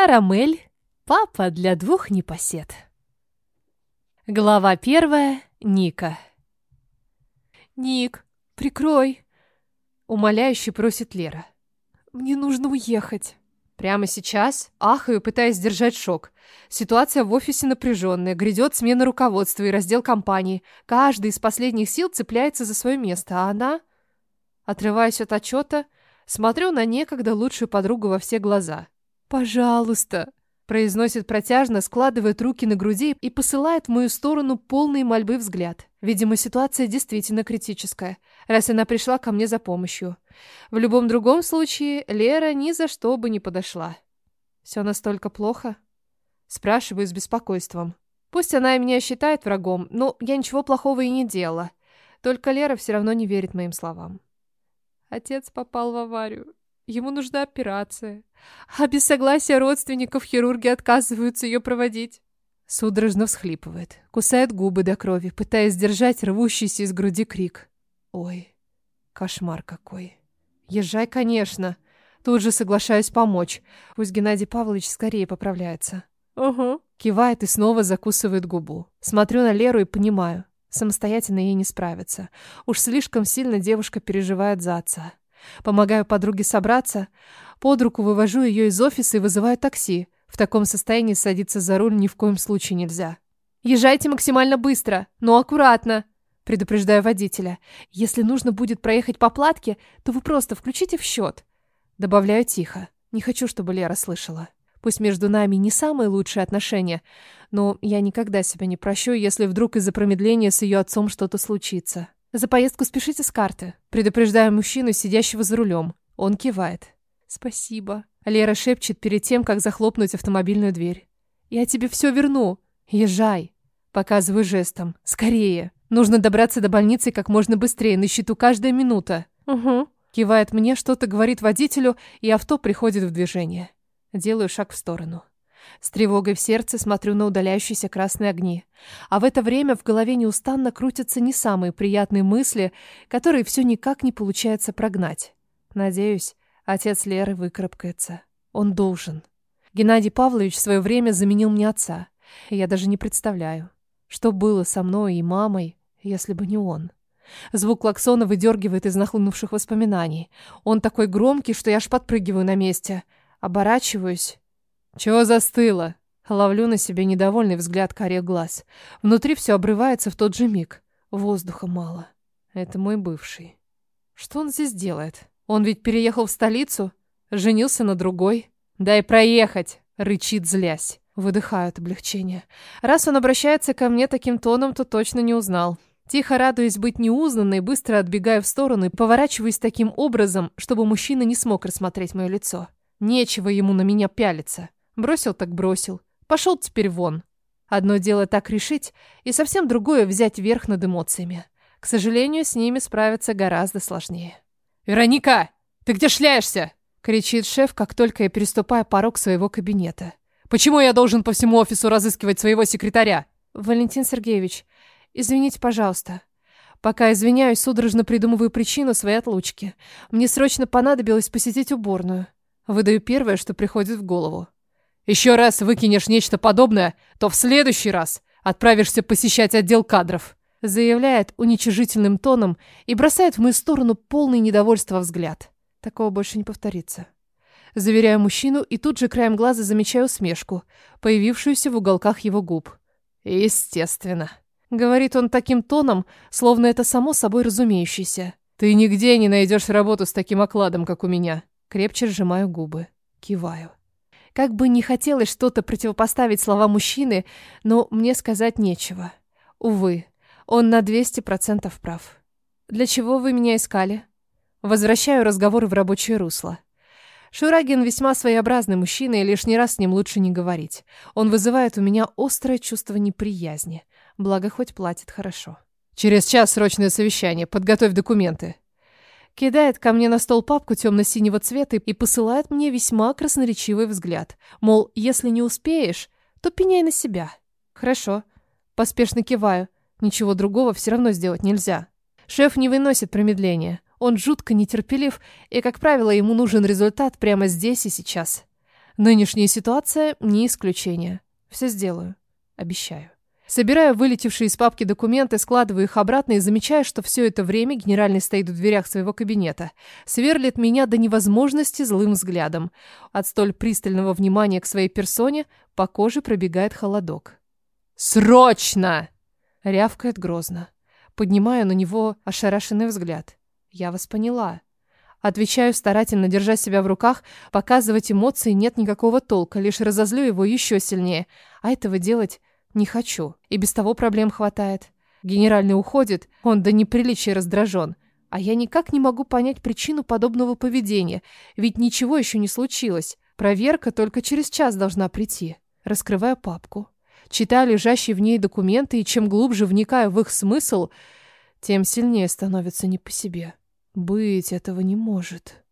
Карамель. Папа для двух непосед. Глава первая. Ника. «Ник, прикрой!» Умоляюще просит Лера. «Мне нужно уехать». Прямо сейчас ахаю, пытаясь сдержать шок. Ситуация в офисе напряженная, грядет смена руководства и раздел компании. Каждый из последних сил цепляется за свое место, а она... Отрываясь от отчета, смотрю на некогда лучшую подругу во все глаза. «Пожалуйста!» Произносит протяжно, складывает руки на груди и посылает в мою сторону полный мольбы взгляд. Видимо, ситуация действительно критическая, раз она пришла ко мне за помощью. В любом другом случае, Лера ни за что бы не подошла. Все настолько плохо? Спрашиваю с беспокойством. Пусть она и меня считает врагом, но я ничего плохого и не делала. Только Лера все равно не верит моим словам. Отец попал в аварию. Ему нужна операция. А без согласия родственников хирурги отказываются ее проводить. Судорожно всхлипывает, кусает губы до крови, пытаясь сдержать рвущийся из груди крик. Ой, кошмар какой. Езжай, конечно. Тут же соглашаюсь помочь. Пусть Геннадий Павлович скорее поправляется. Угу. Кивает и снова закусывает губу. Смотрю на Леру и понимаю. Самостоятельно ей не справиться. Уж слишком сильно девушка переживает за отца. Помогаю подруге собраться. Под руку вывожу ее из офиса и вызываю такси. В таком состоянии садиться за руль ни в коем случае нельзя. «Езжайте максимально быстро, но аккуратно», предупреждаю водителя. «Если нужно будет проехать по платке, то вы просто включите в счет». Добавляю тихо. Не хочу, чтобы Лера слышала. Пусть между нами не самые лучшие отношения, но я никогда себя не прощу, если вдруг из-за промедления с ее отцом что-то случится. За поездку спешите с карты. Предупреждаю мужчину, сидящего за рулем. Он кивает. Спасибо. Лера шепчет перед тем, как захлопнуть автомобильную дверь. Я тебе все верну. Езжай. Показываю жестом. Скорее. Нужно добраться до больницы как можно быстрее. На счету каждая минута. Угу. Кивает мне, что-то говорит водителю, и авто приходит в движение. Делаю шаг в сторону. С тревогой в сердце смотрю на удаляющиеся красные огни. А в это время в голове неустанно крутятся не самые приятные мысли, которые все никак не получается прогнать. Надеюсь, отец Леры выкарабкается. Он должен. Геннадий Павлович в свое время заменил мне отца. И я даже не представляю, что было со мной и мамой, если бы не он. Звук клаксона выдергивает из нахлынувших воспоминаний. Он такой громкий, что я аж подпрыгиваю на месте. Оборачиваюсь «Чего застыло?» Ловлю на себе недовольный взгляд карих глаз. Внутри все обрывается в тот же миг. Воздуха мало. Это мой бывший. Что он здесь делает? Он ведь переехал в столицу? Женился на другой? «Дай проехать!» — рычит, злясь. Выдыхаю от облегчения. Раз он обращается ко мне таким тоном, то точно не узнал. Тихо радуясь быть неузнанной, быстро отбегаю в сторону и поворачиваюсь таким образом, чтобы мужчина не смог рассмотреть мое лицо. Нечего ему на меня пялиться. Бросил так бросил. Пошел теперь вон. Одно дело так решить, и совсем другое взять верх над эмоциями. К сожалению, с ними справиться гораздо сложнее. «Вероника, ты где шляешься?» — кричит шеф, как только я переступаю порог своего кабинета. «Почему я должен по всему офису разыскивать своего секретаря?» «Валентин Сергеевич, извините, пожалуйста». Пока извиняюсь, судорожно придумываю причину своей отлучки. Мне срочно понадобилось посетить уборную. Выдаю первое, что приходит в голову. Еще раз выкинешь нечто подобное, то в следующий раз отправишься посещать отдел кадров», заявляет уничижительным тоном и бросает в мою сторону полный недовольства взгляд. Такого больше не повторится. Заверяю мужчину и тут же краем глаза замечаю усмешку, появившуюся в уголках его губ. «Естественно», — говорит он таким тоном, словно это само собой разумеющееся. «Ты нигде не найдешь работу с таким окладом, как у меня». Крепче сжимаю губы. Киваю. Как бы не хотелось что-то противопоставить слова мужчины, но мне сказать нечего. Увы, он на 200% прав. Для чего вы меня искали? Возвращаю разговоры в рабочее русло. Шурагин весьма своеобразный мужчина, и лишний раз с ним лучше не говорить. Он вызывает у меня острое чувство неприязни. Благо, хоть платит хорошо. Через час срочное совещание. Подготовь документы. Кидает ко мне на стол папку темно-синего цвета и посылает мне весьма красноречивый взгляд. Мол, если не успеешь, то пеняй на себя. Хорошо. Поспешно киваю. Ничего другого все равно сделать нельзя. Шеф не выносит промедления. Он жутко нетерпелив, и, как правило, ему нужен результат прямо здесь и сейчас. Нынешняя ситуация не исключение. Все сделаю. Обещаю. Собираю вылетевшие из папки документы, складываю их обратно и замечаю, что все это время генеральный стоит в дверях своего кабинета. Сверлит меня до невозможности злым взглядом. От столь пристального внимания к своей персоне по коже пробегает холодок. «Срочно!» — рявкает грозно. Поднимаю на него ошарашенный взгляд. «Я вас поняла». Отвечаю, старательно держа себя в руках, показывать эмоции нет никакого толка, лишь разозлю его еще сильнее. А этого делать не хочу. И без того проблем хватает. Генеральный уходит, он до неприличия раздражен. А я никак не могу понять причину подобного поведения, ведь ничего еще не случилось. Проверка только через час должна прийти. Раскрываю папку. Читаю лежащие в ней документы, и чем глубже вникаю в их смысл, тем сильнее становится не по себе. Быть этого не может.